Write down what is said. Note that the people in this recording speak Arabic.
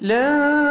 لا